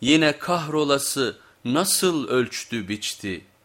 Yine kahrolası nasıl ölçtü biçti.''